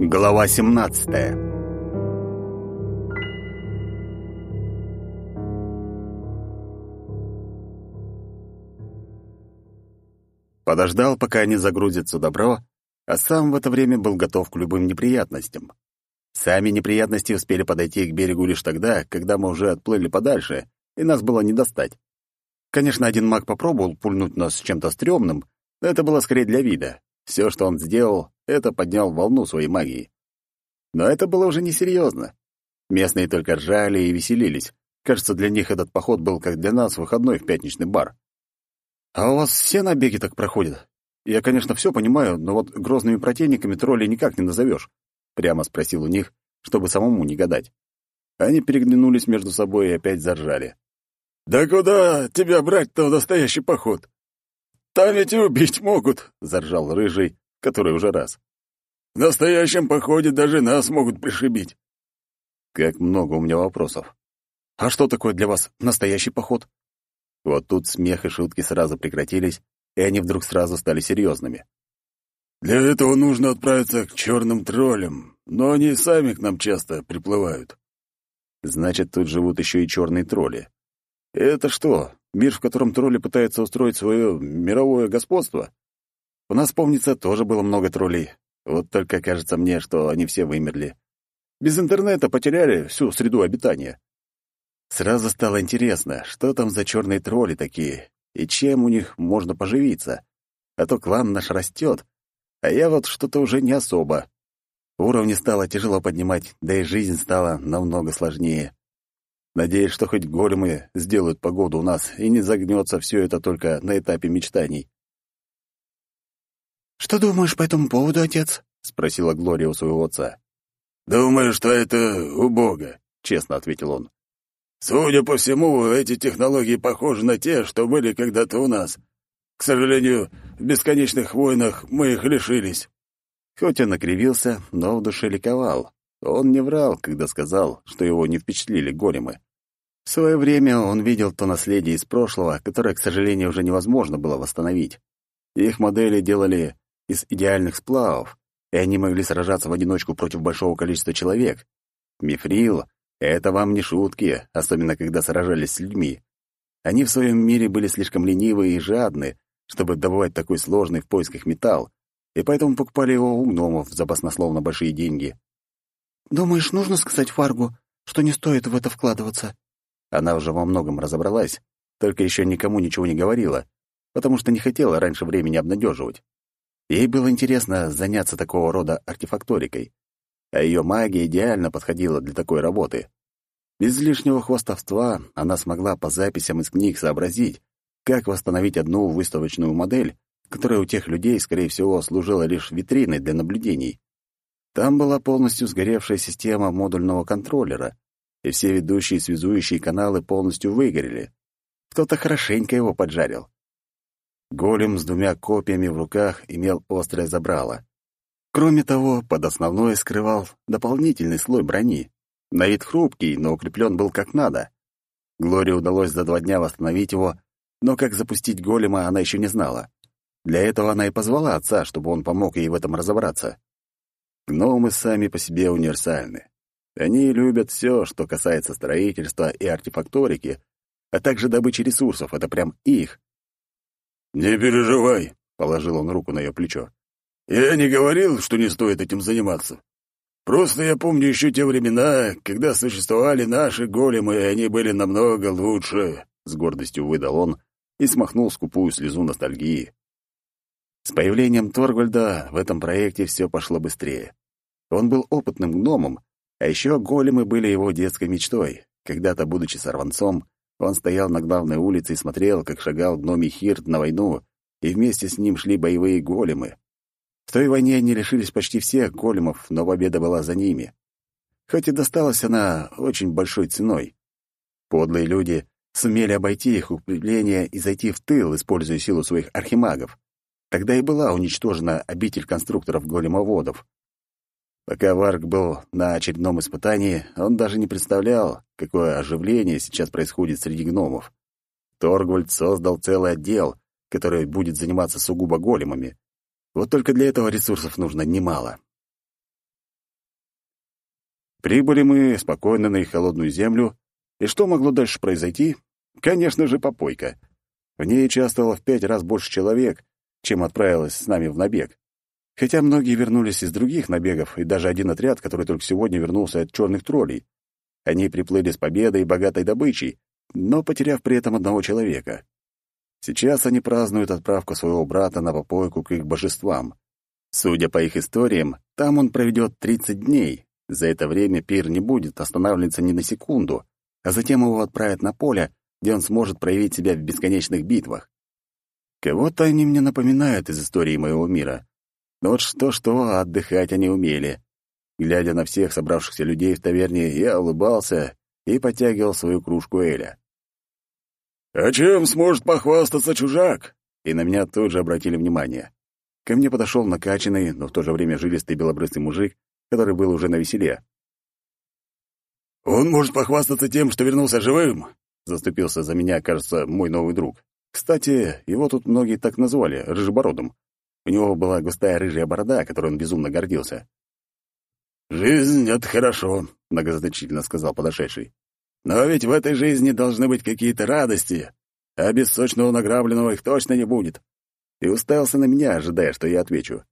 Глава 17 Подождал, пока они загрузятся добро, а сам в это время был готов к любым неприятностям. Сами неприятности успели подойти к берегу лишь тогда, когда мы уже отплыли подальше, и нас было не достать. Конечно, один маг попробовал пульнуть нас чем-то стрёмным, но это было скорее для вида. Все, что он сделал, это поднял волну своей магии. Но это было уже несерьезно. Местные только ржали и веселились. Кажется, для них этот поход был как для нас выходной в пятничный бар. «А у вас все набеги так проходят? Я, конечно, все понимаю, но вот грозными противниками троллей никак не назовешь», — прямо спросил у них, чтобы самому не гадать. Они переглянулись между собой и опять заржали. «Да куда тебя брать-то в настоящий поход? Там ведь и убить могут», — заржал Рыжий, который уже раз. «В настоящем походе даже нас могут пришибить». Как много у меня вопросов. А что такое для вас настоящий поход? Вот тут смех и шутки сразу прекратились, и они вдруг сразу стали серьезными. «Для этого нужно отправиться к черным троллям, но они сами к нам часто приплывают». Значит, тут живут еще и черные тролли. Это что, мир, в котором тролли пытаются устроить свое мировое господство? У нас, помнится, тоже было много троллей. Вот только кажется мне, что они все вымерли. Без интернета потеряли всю среду обитания. Сразу стало интересно, что там за черные тролли такие, и чем у них можно поживиться. А то клан наш растет, а я вот что-то уже не особо. Уровни стало тяжело поднимать, да и жизнь стала намного сложнее. Надеюсь, что хоть големы сделают погоду у нас, и не загнется все это только на этапе мечтаний. «Что думаешь по этому поводу, отец?» — спросила Глория у своего отца. «Думаю, что это у Бога», — честно ответил он. «Судя по всему, эти технологии похожи на те, что были когда-то у нас. К сожалению, в бесконечных войнах мы их лишились». Хоть он накривился, но в душе ликовал. Он не врал, когда сказал, что его не впечатлили големы. В свое время он видел то наследие из прошлого, которое, к сожалению, уже невозможно было восстановить. Их модели делали из идеальных сплавов, и они могли сражаться в одиночку против большого количества человек. Мифрил — это вам не шутки, особенно когда сражались с людьми. Они в своем мире были слишком ленивы и жадны, чтобы добывать такой сложный в поисках металл, и поэтому покупали его у гномов за баснословно большие деньги. «Думаешь, нужно сказать Фаргу, что не стоит в это вкладываться?» Она уже во многом разобралась, только еще никому ничего не говорила, потому что не хотела раньше времени обнадеживать. Ей было интересно заняться такого рода артефакторикой, а ее магия идеально подходила для такой работы. Без лишнего хвастовства она смогла по записям из книг сообразить, как восстановить одну выставочную модель, которая у тех людей, скорее всего, служила лишь витриной для наблюдений. Там была полностью сгоревшая система модульного контроллера, и все ведущие связующие каналы полностью выгорели. Кто-то хорошенько его поджарил. Голем с двумя копьями в руках имел острое забрало. Кроме того, под основной скрывал дополнительный слой брони. На вид хрупкий, но укреплен был как надо. Глории удалось за два дня восстановить его, но как запустить голема она еще не знала. Для этого она и позвала отца, чтобы он помог ей в этом разобраться. Гномы сами по себе универсальны. Они любят все, что касается строительства и артефакторики, а также добычи ресурсов. Это прям их. «Не переживай», — положил он руку на ее плечо. «Я не говорил, что не стоит этим заниматься. Просто я помню еще те времена, когда существовали наши големы, и они были намного лучше», — с гордостью выдал он и смахнул скупую слезу ностальгии. С появлением Торгольда в этом проекте все пошло быстрее. Он был опытным гномом, а еще големы были его детской мечтой. Когда-то, будучи сорванцом, он стоял на главной улице и смотрел, как шагал гномий Хирт на войну, и вместе с ним шли боевые големы. В той войне они лишились почти всех големов, но победа была за ними. Хоть и досталась она очень большой ценой. Подлые люди сумели обойти их укрепления и зайти в тыл, используя силу своих архимагов. Тогда и была уничтожена обитель конструкторов големоводов. Пока Варк был на очередном испытании, он даже не представлял, какое оживление сейчас происходит среди гномов. Торгвальд создал целый отдел, который будет заниматься сугубо големами. Вот только для этого ресурсов нужно немало. Прибыли мы спокойно на их холодную землю, и что могло дальше произойти? Конечно же, попойка. В ней участвовало в пять раз больше человек, чем отправилось с нами в набег. Хотя многие вернулись из других набегов, и даже один отряд, который только сегодня вернулся от черных троллей. Они приплыли с победой и богатой добычей, но потеряв при этом одного человека. Сейчас они празднуют отправку своего брата на попойку к их божествам. Судя по их историям, там он проведет 30 дней. За это время пир не будет останавливаться ни на секунду, а затем его отправят на поле, где он сможет проявить себя в бесконечных битвах. Кого-то они мне напоминают из истории моего мира. Вот что-что, а отдыхать они умели. Глядя на всех собравшихся людей в таверне, я улыбался и подтягивал свою кружку Эля. «А чем сможет похвастаться чужак?» И на меня тут же обратили внимание. Ко мне подошел накачанный, но в то же время жилистый белобрысый мужик, который был уже на веселе. «Он может похвастаться тем, что вернулся живым?» Заступился за меня, кажется, мой новый друг. Кстати, его тут многие так назвали, Рыжебородом. У него была густая рыжая борода, которой он безумно гордился. «Жизнь — это хорошо», — многозначительно сказал подошедший. «Но ведь в этой жизни должны быть какие-то радости, а без сочного награбленного их точно не будет». И уставился на меня, ожидая, что я отвечу.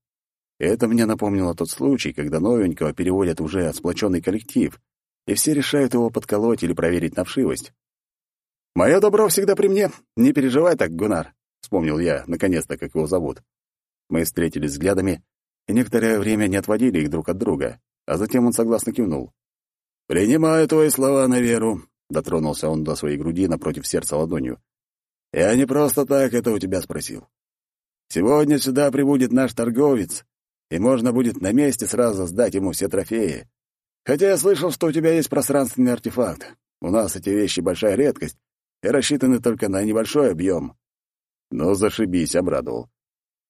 Это мне напомнило тот случай, когда новенького переводят уже сплоченный коллектив, и все решают его подколоть или проверить на вшивость. «Мое добро всегда при мне. Не переживай так, Гунар», — вспомнил я, наконец-то, как его зовут. Мы встретились взглядами, и некоторое время не отводили их друг от друга, а затем он согласно кивнул. «Принимаю твои слова на веру», — дотронулся он до своей груди напротив сердца ладонью. «Я не просто так это у тебя спросил. Сегодня сюда прибудет наш торговец, и можно будет на месте сразу сдать ему все трофеи. Хотя я слышал, что у тебя есть пространственный артефакт. У нас эти вещи большая редкость и рассчитаны только на небольшой объем. Но зашибись, обрадовал.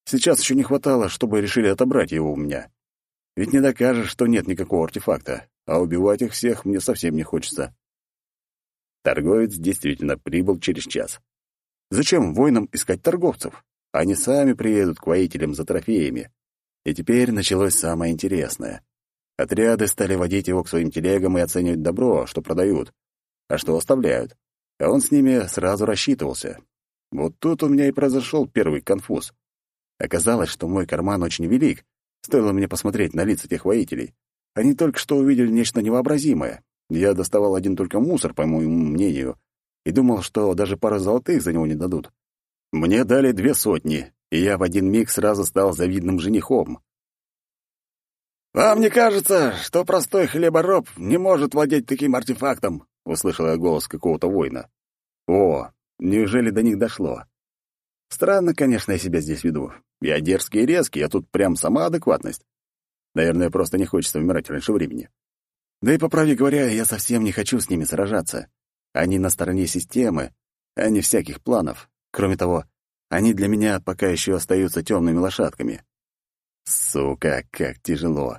Сейчас еще не хватало, чтобы решили отобрать его у меня. Ведь не докажешь, что нет никакого артефакта, а убивать их всех мне совсем не хочется. Торговец действительно прибыл через час. Зачем воинам искать торговцев? Они сами приедут к воителям за трофеями. И теперь началось самое интересное. Отряды стали водить его к своим телегам и оценивать добро, что продают, а что оставляют. А он с ними сразу рассчитывался. Вот тут у меня и произошел первый конфуз. Оказалось, что мой карман очень велик, стоило мне посмотреть на лица тех воителей. Они только что увидели нечто невообразимое. Я доставал один только мусор, по моему мнению, и думал, что даже пары золотых за него не дадут. Мне дали две сотни, и я в один миг сразу стал завидным женихом. «Вам не кажется, что простой хлебороб не может владеть таким артефактом?» — услышал я голос какого-то воина. «О, неужели до них дошло? Странно, конечно, я себя здесь веду. Я дерзкий и резкий, а тут прям сама адекватность. Наверное, просто не хочется умирать раньше времени. Да и, по правде говоря, я совсем не хочу с ними сражаться. Они на стороне системы, а не всяких планов. Кроме того, они для меня пока еще остаются темными лошадками. Сука, как тяжело.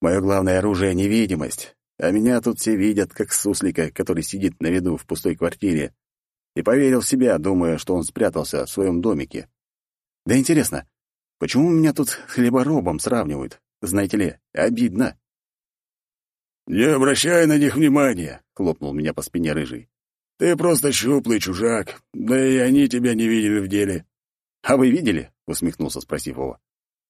Мое главное оружие — невидимость, а меня тут все видят, как суслика, который сидит на виду в пустой квартире, и поверил в себя, думая, что он спрятался в своем домике. Да интересно, почему меня тут с хлеборобом сравнивают? Знаете ли, обидно. «Не обращай на них внимания», — хлопнул меня по спине рыжий. «Ты просто щуплый чужак, да и они тебя не видели в деле». «А вы видели?» — усмехнулся, спросив его.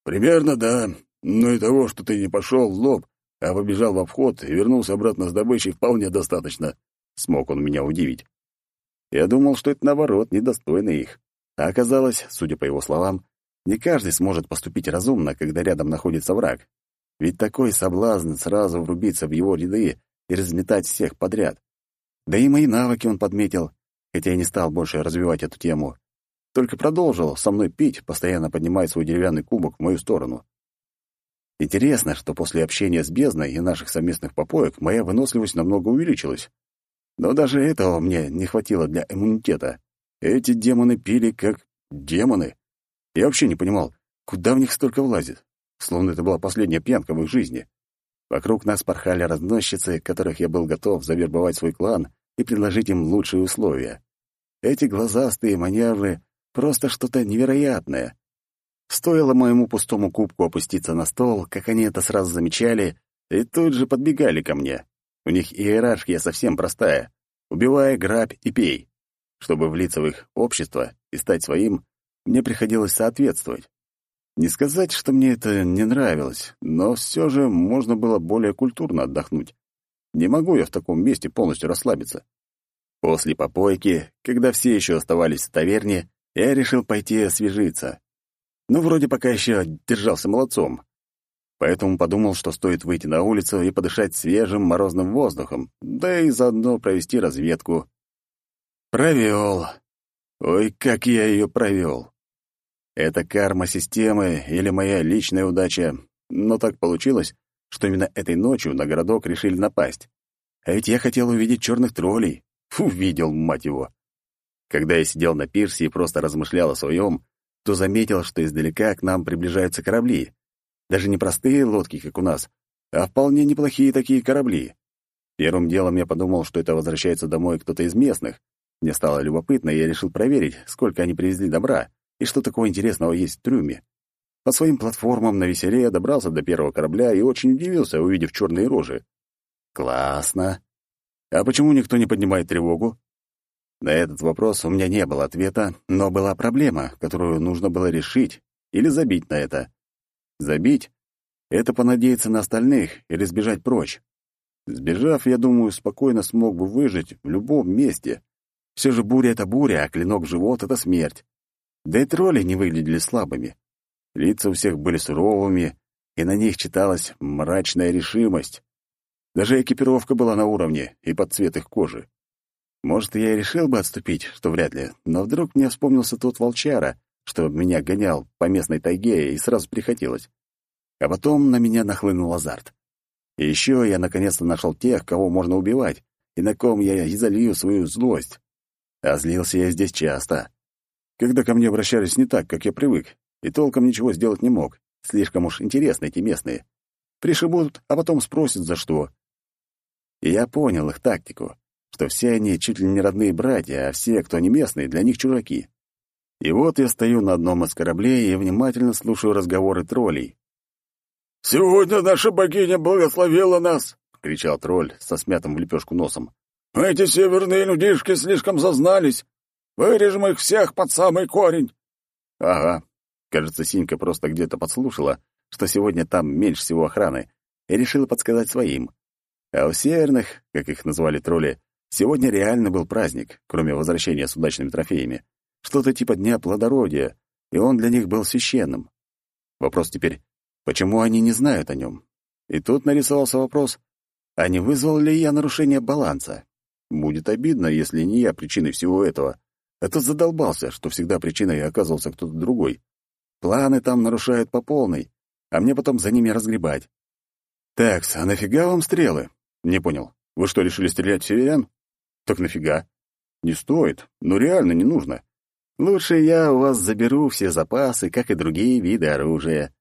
«Примерно да, но и того, что ты не пошел в лоб, а побежал в обход и вернулся обратно с добычей, вполне достаточно». Смог он меня удивить. Я думал, что это, наоборот, недостойно их. А оказалось, судя по его словам, не каждый сможет поступить разумно, когда рядом находится враг. Ведь такой соблазн сразу врубиться в его ряды и разметать всех подряд. Да и мои навыки он подметил, хотя я не стал больше развивать эту тему. Только продолжил со мной пить, постоянно поднимая свой деревянный кубок в мою сторону. Интересно, что после общения с бездной и наших совместных попоек моя выносливость намного увеличилась. Но даже этого мне не хватило для иммунитета. Эти демоны пили как демоны. Я вообще не понимал, куда в них столько влазит. Словно это была последняя пьянка в их жизни. Вокруг нас порхали разносчицы, которых я был готов завербовать свой клан и предложить им лучшие условия. Эти глазастые маневры — просто что-то невероятное. Стоило моему пустому кубку опуститься на стол, как они это сразу замечали и тут же подбегали ко мне. У них иерархия совсем простая. Убивай, грабь и пей. Чтобы влиться в их общество и стать своим, мне приходилось соответствовать. Не сказать, что мне это не нравилось, но все же можно было более культурно отдохнуть. Не могу я в таком месте полностью расслабиться. После попойки, когда все еще оставались в таверне, я решил пойти освежиться. Ну, вроде пока еще держался молодцом. Поэтому подумал, что стоит выйти на улицу и подышать свежим морозным воздухом, да и заодно провести разведку. Провел. Ой, как я ее провел. Это карма системы или моя личная удача, но так получилось, что именно этой ночью на городок решили напасть. А ведь я хотел увидеть черных троллей. Фу, видел, мать его. Когда я сидел на пирсе и просто размышлял о своем, то заметил, что издалека к нам приближаются корабли. Даже не простые лодки, как у нас, а вполне неплохие такие корабли. Первым делом я подумал, что это возвращается домой кто-то из местных. Мне стало любопытно, и я решил проверить, сколько они привезли добра и что такого интересного есть в трюме. По своим платформам на веселе я добрался до первого корабля и очень удивился, увидев черные рожи. Классно. А почему никто не поднимает тревогу? На этот вопрос у меня не было ответа, но была проблема, которую нужно было решить или забить на это. Забить — это понадеяться на остальных или сбежать прочь. Сбежав, я думаю, спокойно смог бы выжить в любом месте. Все же буря — это буря, а клинок живот — это смерть. Да и тролли не выглядели слабыми. Лица у всех были суровыми, и на них читалась мрачная решимость. Даже экипировка была на уровне и под цвет их кожи. Может, я и решил бы отступить, что вряд ли, но вдруг мне вспомнился тот волчара, что меня гонял по местной тайге, и сразу прихотелось. А потом на меня нахлынул азарт. И еще я наконец-то нашел тех, кого можно убивать, и на ком я изолью свою злость. А злился я здесь часто когда ко мне обращались не так, как я привык, и толком ничего сделать не мог. Слишком уж интересны эти местные. Пришибут, а потом спросят, за что. И я понял их тактику, что все они чуть ли не родные братья, а все, кто не местные, для них чужаки. И вот я стою на одном из кораблей и внимательно слушаю разговоры троллей. «Сегодня наша богиня благословила нас!» — кричал тролль со смятым в лепешку носом. «Эти северные людишки слишком зазнались. Вырежем их всех под самый корень!» «Ага». Кажется, Синька просто где-то подслушала, что сегодня там меньше всего охраны, и решила подсказать своим. А у северных, как их назвали тролли, сегодня реально был праздник, кроме возвращения с удачными трофеями. Что-то типа Дня плодородия, и он для них был священным. Вопрос теперь, почему они не знают о нем? И тут нарисовался вопрос, а не вызвал ли я нарушение баланса? Будет обидно, если не я причиной всего этого. Это задолбался, что всегда причиной оказывался кто-то другой. Планы там нарушают по полной, а мне потом за ними разгребать. «Такс, а нафига вам стрелы?» «Не понял. Вы что, решили стрелять в северян?» «Так нафига?» «Не стоит. Ну реально не нужно. Лучше я у вас заберу все запасы, как и другие виды оружия.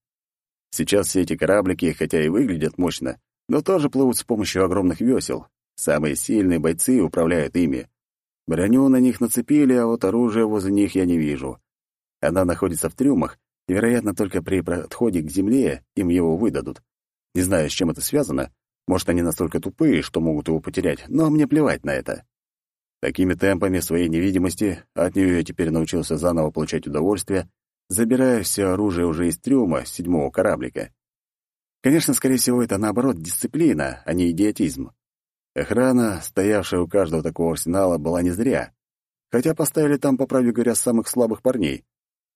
Сейчас все эти кораблики, хотя и выглядят мощно, но тоже плывут с помощью огромных весел. Самые сильные бойцы управляют ими. Броню на них нацепили, а вот оружия возле них я не вижу. Она находится в трюмах, и, вероятно, только при подходе к земле им его выдадут. Не знаю, с чем это связано. Может, они настолько тупые, что могут его потерять, но мне плевать на это. Такими темпами своей невидимости, от нее я теперь научился заново получать удовольствие, забирая все оружие уже из трюма седьмого кораблика. Конечно, скорее всего, это наоборот дисциплина, а не идиотизм. Охрана, стоявшая у каждого такого арсенала, была не зря. Хотя поставили там, по правде говоря, самых слабых парней.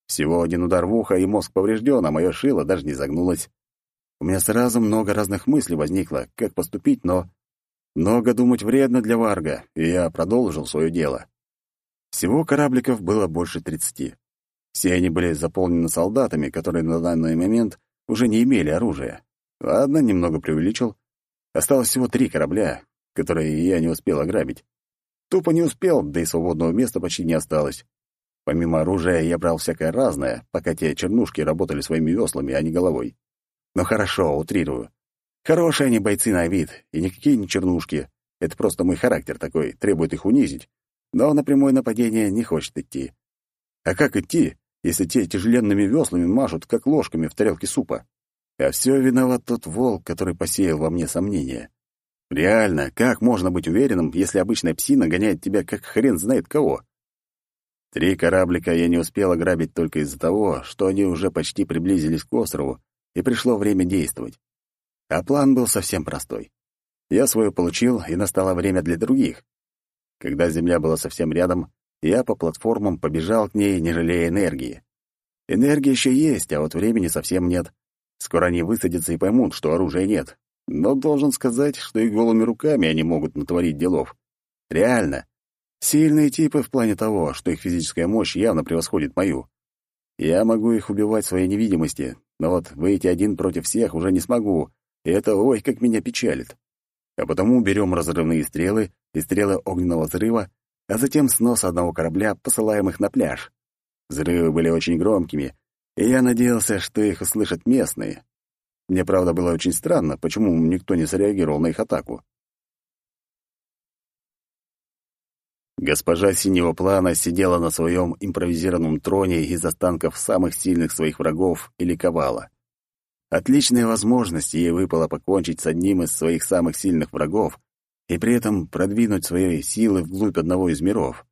Всего один удар в ухо, и мозг поврежден, а мое шило даже не загнулось. У меня сразу много разных мыслей возникло, как поступить, но... Много думать вредно для Варга, и я продолжил свое дело. Всего корабликов было больше тридцати. Все они были заполнены солдатами, которые на данный момент уже не имели оружия. Ладно, немного преувеличил. Осталось всего три корабля, которые я не успел ограбить. Тупо не успел, да и свободного места почти не осталось. Помимо оружия я брал всякое разное, пока те чернушки работали своими веслами, а не головой. Но хорошо, утрирую. Хорошие они бойцы на вид, и никакие не чернушки. Это просто мой характер такой, требует их унизить. Но на прямое нападение не хочет идти. А как идти, если те тяжеленными веслами машут, как ложками в тарелке супа? А все виноват тот волк, который посеял во мне сомнения. Реально, как можно быть уверенным, если обычная псина гоняет тебя как хрен знает кого? Три кораблика я не успел ограбить только из-за того, что они уже почти приблизились к острову, и пришло время действовать. А план был совсем простой. Я свое получил, и настало время для других. Когда земля была совсем рядом, я по платформам побежал к ней, не жалея энергии. Энергия еще есть, а вот времени совсем нет. Скоро они высадятся и поймут, что оружия нет. Но должен сказать, что и голыми руками они могут натворить делов. Реально. Сильные типы в плане того, что их физическая мощь явно превосходит мою. Я могу их убивать своей невидимости, но вот выйти один против всех уже не смогу, и это ой, как меня печалит. А потому берем разрывные стрелы и стрелы огненного взрыва, а затем снос одного корабля, посылаем их на пляж. Взрывы были очень громкими, и я надеялся, что их услышат местные. Мне, правда, было очень странно, почему никто не среагировал на их атаку. Госпожа синего плана сидела на своем импровизированном троне из останков самых сильных своих врагов и ликовала. Отличная возможность ей выпала покончить с одним из своих самых сильных врагов и при этом продвинуть свои силы вглубь одного из миров.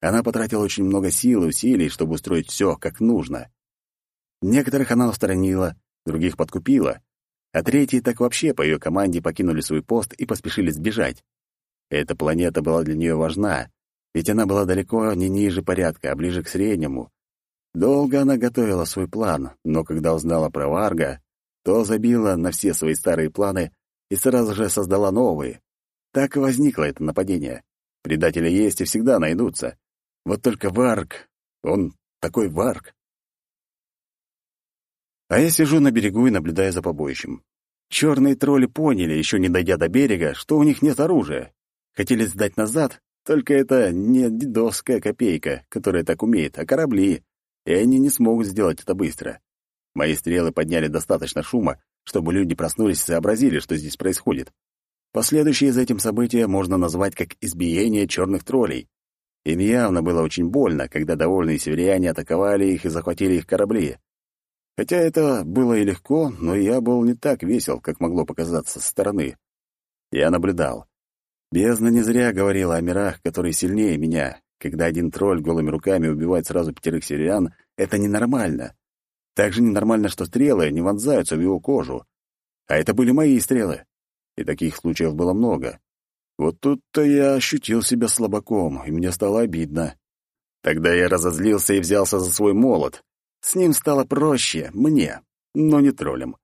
Она потратила очень много сил и усилий, чтобы устроить все как нужно. Некоторых она устранила, других подкупила, а третьи так вообще по ее команде покинули свой пост и поспешили сбежать. Эта планета была для нее важна, ведь она была далеко не ниже порядка, а ближе к среднему. Долго она готовила свой план, но когда узнала про Варга, то забила на все свои старые планы и сразу же создала новые. Так и возникло это нападение. Предатели есть и всегда найдутся. Вот только Варг, он такой Варг. А я сижу на берегу и наблюдаю за побоищем. Черные тролли поняли, еще не дойдя до берега, что у них нет оружия. Хотели сдать назад, только это не дедовская копейка, которая так умеет, а корабли, и они не смогут сделать это быстро. Мои стрелы подняли достаточно шума, чтобы люди проснулись и сообразили, что здесь происходит. Последующие за этим события можно назвать как избиение черных троллей. Им явно было очень больно, когда довольные северяне атаковали их и захватили их корабли. Хотя это было и легко, но я был не так весел, как могло показаться со стороны. Я наблюдал. Бездна не зря говорила о мирах, которые сильнее меня. Когда один тролль голыми руками убивает сразу пятерых северян, это ненормально. Так же ненормально, что стрелы не вонзаются в его кожу. А это были мои стрелы. И таких случаев было много. Вот тут-то я ощутил себя слабаком, и мне стало обидно. Тогда я разозлился и взялся за свой молот. С ним стало проще, мне, но не троллем.